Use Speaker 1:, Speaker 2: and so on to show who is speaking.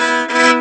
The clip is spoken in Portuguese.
Speaker 1: Música